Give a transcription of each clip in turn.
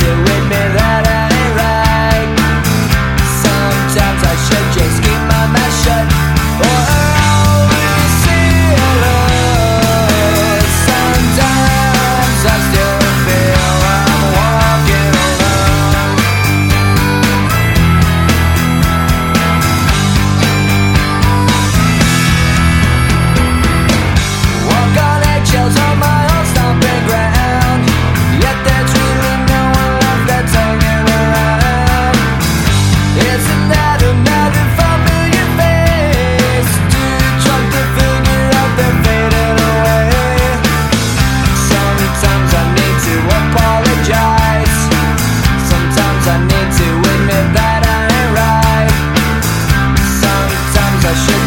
doing me that I right. Sometimes I should just.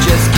just